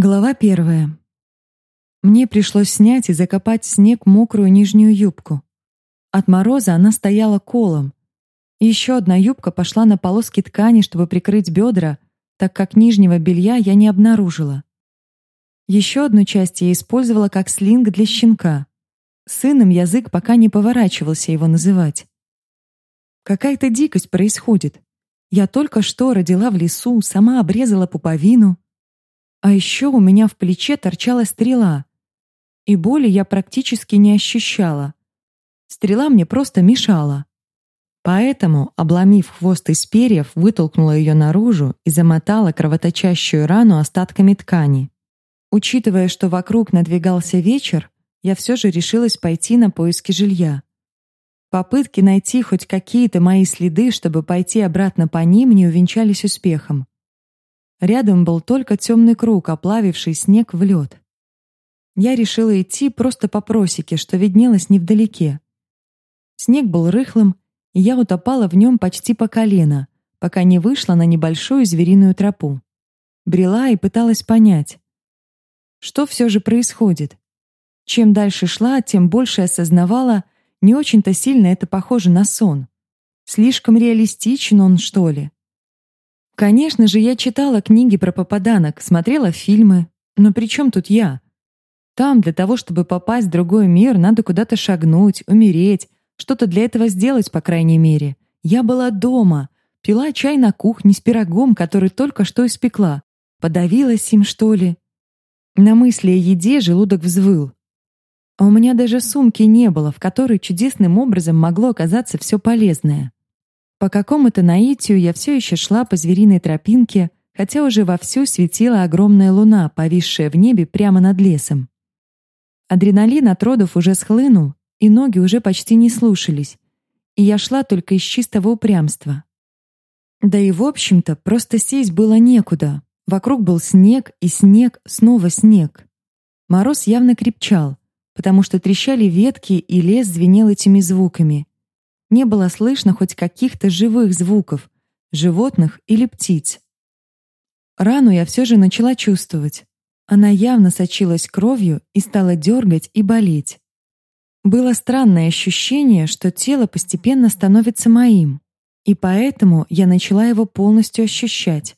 Глава первая. Мне пришлось снять и закопать в снег мокрую нижнюю юбку. От мороза она стояла колом. еще одна юбка пошла на полоски ткани, чтобы прикрыть бедра, так как нижнего белья я не обнаружила. Еще одну часть я использовала как слинг для щенка. Сыном язык пока не поворачивался его называть. Какая-то дикость происходит. Я только что родила в лесу, сама обрезала пуповину — а еще у меня в плече торчала стрела, и боли я практически не ощущала. Стрела мне просто мешала. Поэтому, обломив хвост из перьев, вытолкнула ее наружу и замотала кровоточащую рану остатками ткани. Учитывая, что вокруг надвигался вечер, я все же решилась пойти на поиски жилья. Попытки найти хоть какие-то мои следы, чтобы пойти обратно по ним, не увенчались успехом. Рядом был только темный круг, оплавивший снег в лед. Я решила идти просто по просеке, что виднелось невдалеке. Снег был рыхлым, и я утопала в нем почти по колено, пока не вышла на небольшую звериную тропу. Брела и пыталась понять, что все же происходит. Чем дальше шла, тем больше осознавала, не очень-то сильно это похоже на сон. Слишком реалистичен он, что ли? Конечно же, я читала книги про попаданок, смотрела фильмы. Но при чем тут я? Там для того, чтобы попасть в другой мир, надо куда-то шагнуть, умереть, что-то для этого сделать, по крайней мере. Я была дома, пила чай на кухне с пирогом, который только что испекла. Подавилась им, что ли? На мысли о еде желудок взвыл. А у меня даже сумки не было, в которой чудесным образом могло оказаться все полезное. По какому-то наитию я все еще шла по звериной тропинке, хотя уже вовсю светила огромная луна, повисшая в небе прямо над лесом. Адреналин от родов уже схлынул, и ноги уже почти не слушались, и я шла только из чистого упрямства. Да и в общем-то просто сесть было некуда. Вокруг был снег, и снег, снова снег. Мороз явно крепчал, потому что трещали ветки, и лес звенел этими звуками, не было слышно хоть каких-то живых звуков, животных или птиц. Рану я все же начала чувствовать. Она явно сочилась кровью и стала дергать и болеть. Было странное ощущение, что тело постепенно становится моим, и поэтому я начала его полностью ощущать.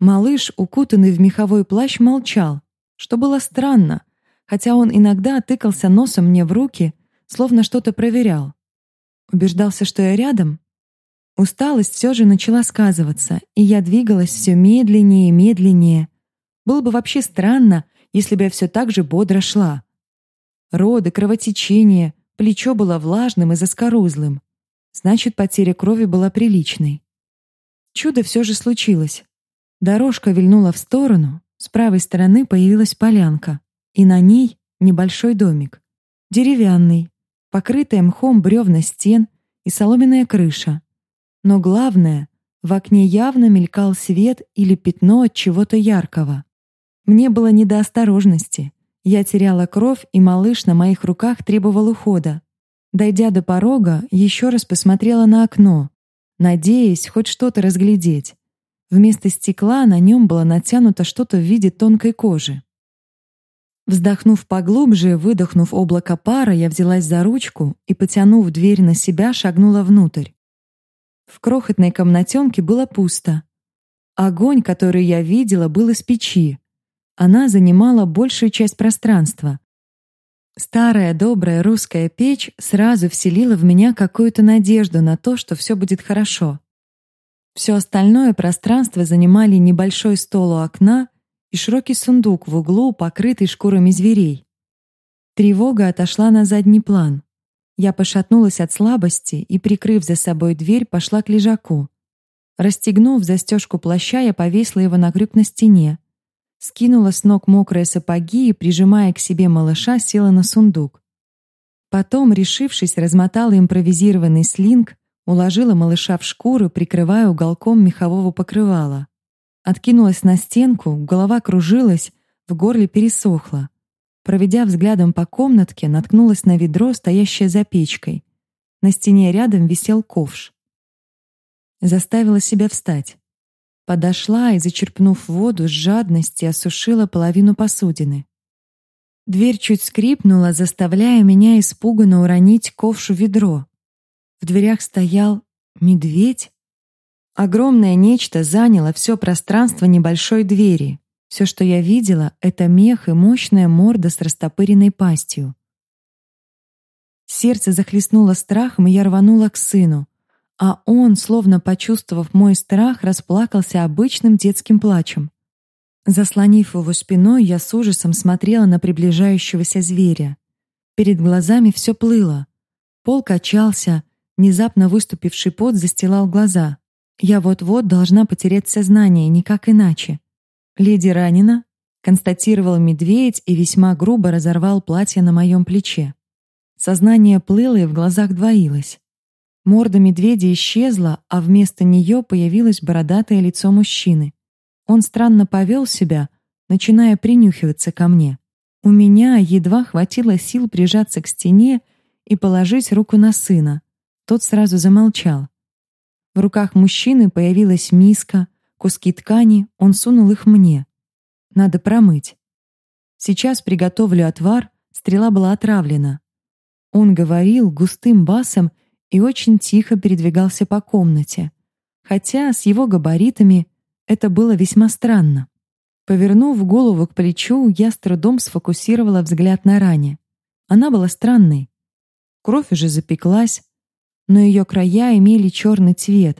Малыш, укутанный в меховой плащ, молчал, что было странно, хотя он иногда тыкался носом мне в руки, словно что-то проверял. Убеждался, что я рядом? Усталость все же начала сказываться, и я двигалась все медленнее и медленнее. Было бы вообще странно, если бы я все так же бодро шла. Роды, кровотечение, плечо было влажным и заскорузлым. Значит, потеря крови была приличной. Чудо все же случилось. Дорожка вильнула в сторону, с правой стороны появилась полянка, и на ней небольшой домик. Деревянный, покрытая мхом бревна стен и соломенная крыша. Но главное, в окне явно мелькал свет или пятно от чего-то яркого. Мне было не до осторожности. Я теряла кровь, и малыш на моих руках требовал ухода. Дойдя до порога, еще раз посмотрела на окно, надеясь хоть что-то разглядеть. Вместо стекла на нем было натянуто что-то в виде тонкой кожи. Вздохнув поглубже, выдохнув облако пара, я взялась за ручку и, потянув дверь на себя, шагнула внутрь. В крохотной комнатенке было пусто. Огонь, который я видела, был из печи. Она занимала большую часть пространства. Старая добрая русская печь сразу вселила в меня какую-то надежду на то, что все будет хорошо. Все остальное пространство занимали небольшой стол у окна и широкий сундук в углу, покрытый шкурами зверей. Тревога отошла на задний план. Я пошатнулась от слабости и, прикрыв за собой дверь, пошла к лежаку. Расстегнув застежку плаща, я повесила его на крюк на стене. Скинула с ног мокрые сапоги и, прижимая к себе малыша, села на сундук. Потом, решившись, размотала импровизированный слинг, уложила малыша в шкуру, прикрывая уголком мехового покрывала. Откинулась на стенку, голова кружилась, в горле пересохло. Проведя взглядом по комнатке, наткнулась на ведро, стоящее за печкой. На стене рядом висел ковш. Заставила себя встать. Подошла и, зачерпнув воду, с жадности осушила половину посудины. Дверь чуть скрипнула, заставляя меня испуганно уронить ковшу ведро. В дверях стоял медведь. Огромное нечто заняло все пространство небольшой двери. Все, что я видела, это мех и мощная морда с растопыренной пастью. Сердце захлестнуло страхом, и я рванула к сыну. А он, словно почувствовав мой страх, расплакался обычным детским плачем. Заслонив его спиной, я с ужасом смотрела на приближающегося зверя. Перед глазами все плыло. Пол качался, внезапно выступивший пот застилал глаза. Я вот-вот должна потерять сознание, никак иначе. «Леди ранена?» — констатировал медведь и весьма грубо разорвал платье на моем плече. Сознание плыло и в глазах двоилось. Морда медведя исчезла, а вместо нее появилось бородатое лицо мужчины. Он странно повел себя, начиная принюхиваться ко мне. У меня едва хватило сил прижаться к стене и положить руку на сына. Тот сразу замолчал. В руках мужчины появилась миска, Куски ткани он сунул их мне. Надо промыть. Сейчас приготовлю отвар, стрела была отравлена. Он говорил густым басом и очень тихо передвигался по комнате. Хотя с его габаритами это было весьма странно. Повернув голову к плечу, я с трудом сфокусировала взгляд на ране. Она была странной. Кровь уже запеклась, но ее края имели черный цвет,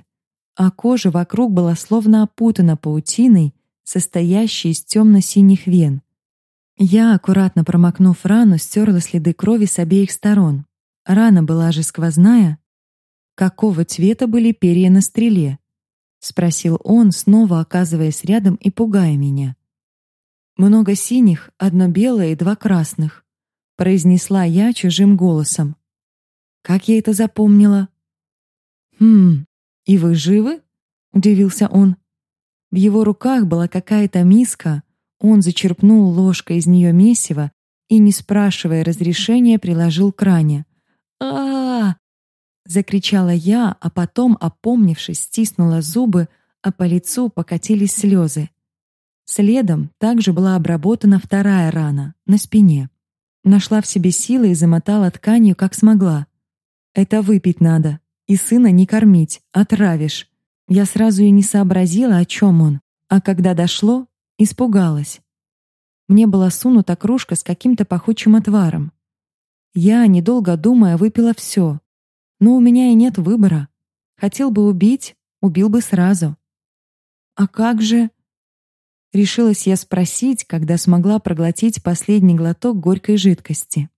а кожа вокруг была словно опутана паутиной, состоящей из темно-синих вен. Я, аккуратно промокнув рану, стерла следы крови с обеих сторон. Рана была же сквозная. Какого цвета были перья на стреле? спросил он, снова оказываясь рядом и пугая меня. Много синих, одно белое и два красных, произнесла я чужим голосом. Как я это запомнила? Хм, «И вы живы?» — удивился он. В его руках была какая-то миска, он зачерпнул ложкой из нее месиво и, не спрашивая разрешения, приложил к ране. а, закричала я, а потом, опомнившись, стиснула зубы, а по лицу покатились слезы. Следом также была обработана вторая рана на спине. Нашла в себе силы и замотала тканью, как смогла. Это выпить надо, и сына не кормить, отравишь. Я сразу и не сообразила, о чем он, а когда дошло, испугалась. Мне была сунута кружка с каким-то пахучим отваром. Я, недолго думая, выпила все. Но у меня и нет выбора. Хотел бы убить, убил бы сразу. А как же... Решилась я спросить, когда смогла проглотить последний глоток горькой жидкости.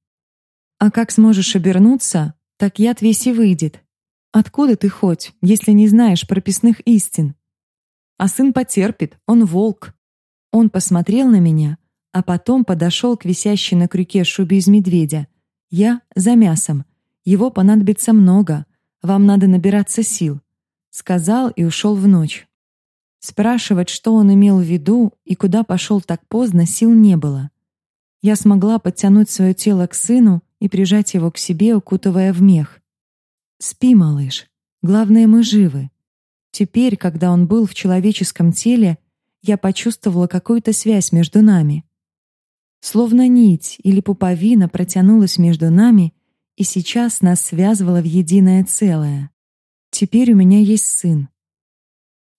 А как сможешь обернуться, так яд весь и выйдет. Откуда ты хоть, если не знаешь прописных истин? А сын потерпит, он волк. Он посмотрел на меня, а потом подошел к висящей на крюке шубе из медведя. Я за мясом. Его понадобится много. Вам надо набираться сил, сказал и ушел в ночь. Спрашивать, что он имел в виду и куда пошел так поздно, сил не было. Я смогла подтянуть свое тело к сыну и прижать его к себе, укутывая в мех. Спи, малыш. Главное, мы живы. Теперь, когда он был в человеческом теле, я почувствовала какую-то связь между нами. Словно нить или пуповина протянулась между нами, и сейчас нас связывало в единое целое. Теперь у меня есть сын.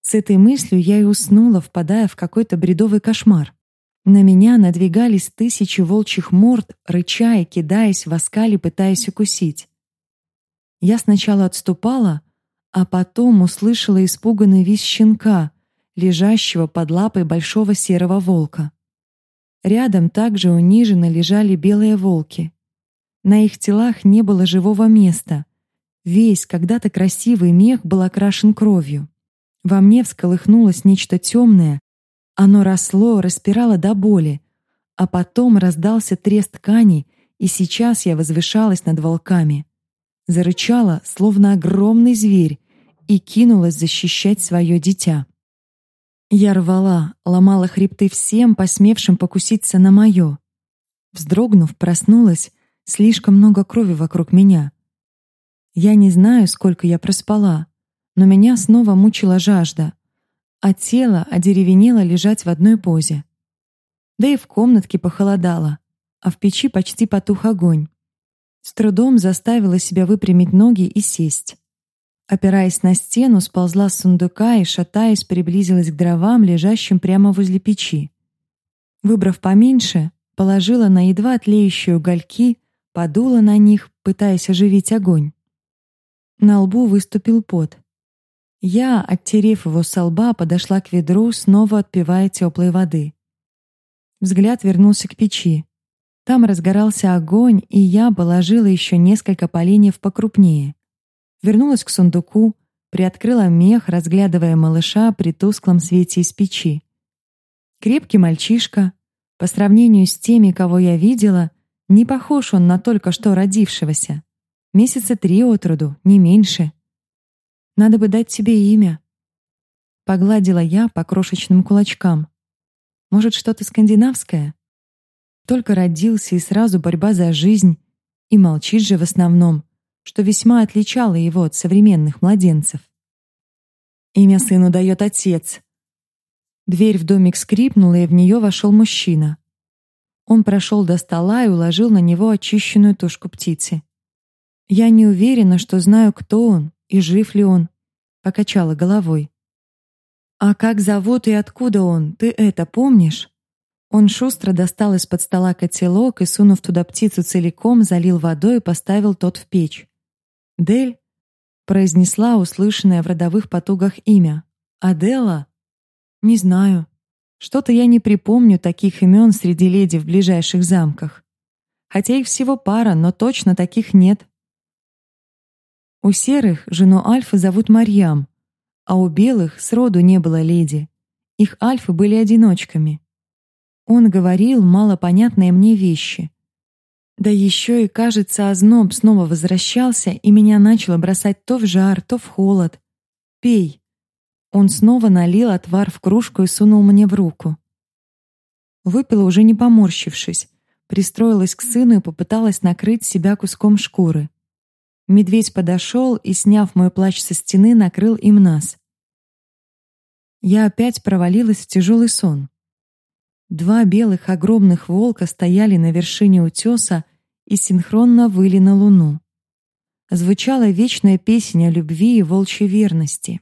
С этой мыслью я и уснула, впадая в какой-то бредовый кошмар. На меня надвигались тысячи волчьих морд, рыча и кидаясь в оскали, пытаясь укусить. Я сначала отступала, а потом услышала испуганный визг щенка, лежащего под лапой большого серого волка. Рядом также униженно лежали белые волки. На их телах не было живого места. Весь когда-то красивый мех был окрашен кровью. Во мне всколыхнулось нечто темное. Оно росло, распирало до боли, а потом раздался треск ткани, и сейчас я возвышалась над волками зарычала, словно огромный зверь, и кинулась защищать свое дитя. Я рвала, ломала хребты всем, посмевшим покуситься на мое. Вздрогнув, проснулась, слишком много крови вокруг меня. Я не знаю, сколько я проспала, но меня снова мучила жажда. А тело одеревенело лежать в одной позе. Да и в комнатке похолодало, а в печи почти потух огонь. С трудом заставила себя выпрямить ноги и сесть. Опираясь на стену, сползла с сундука и, шатаясь, приблизилась к дровам, лежащим прямо возле печи. Выбрав поменьше, положила на едва тлеющие угольки, подула на них, пытаясь оживить огонь. На лбу выступил пот. Я, оттерев его со лба, подошла к ведру, снова отпивая теплой воды. Взгляд вернулся к печи. Там разгорался огонь, и я положила еще несколько поленьев покрупнее. Вернулась к сундуку, приоткрыла мех, разглядывая малыша при тусклом свете из печи. Крепкий мальчишка, по сравнению с теми, кого я видела, не похож он на только что родившегося. Месяца три от роду, не меньше. Надо бы дать тебе имя. Погладила я по крошечным кулачкам. Может, что-то скандинавское? Только родился и сразу борьба за жизнь, и молчит же в основном, что весьма отличало его от современных младенцев. Имя сыну дает отец. Дверь в домик скрипнула, и в нее вошел мужчина. Он прошел до стола и уложил на него очищенную тушку птицы. Я не уверена, что знаю, кто он, и жив ли он?» Покачала головой. «А как зовут и откуда он, ты это помнишь?» Он шустро достал из-под стола котелок и, сунув туда птицу целиком, залил водой и поставил тот в печь. «Дель?» — произнесла услышанное в родовых потугах имя. «Адела?» «Не знаю. Что-то я не припомню таких имен среди леди в ближайших замках. Хотя их всего пара, но точно таких нет. У серых жену Альфы зовут Марьям, а у белых сроду не было леди. Их альфы были одиночками. Он говорил малопонятные мне вещи. Да еще и, кажется, озноб снова возвращался, и меня начало бросать то в жар, то в холод. «Пей». Он снова налил отвар в кружку и сунул мне в руку. Выпила уже не поморщившись, пристроилась к сыну и попыталась накрыть себя куском шкуры. Медведь подошел и, сняв мой плащ со стены, накрыл им нас. Я опять провалилась в тяжелый сон. Два белых огромных волка стояли на вершине утеса и синхронно выли на луну. Звучала вечная песня о любви и волчьей верности.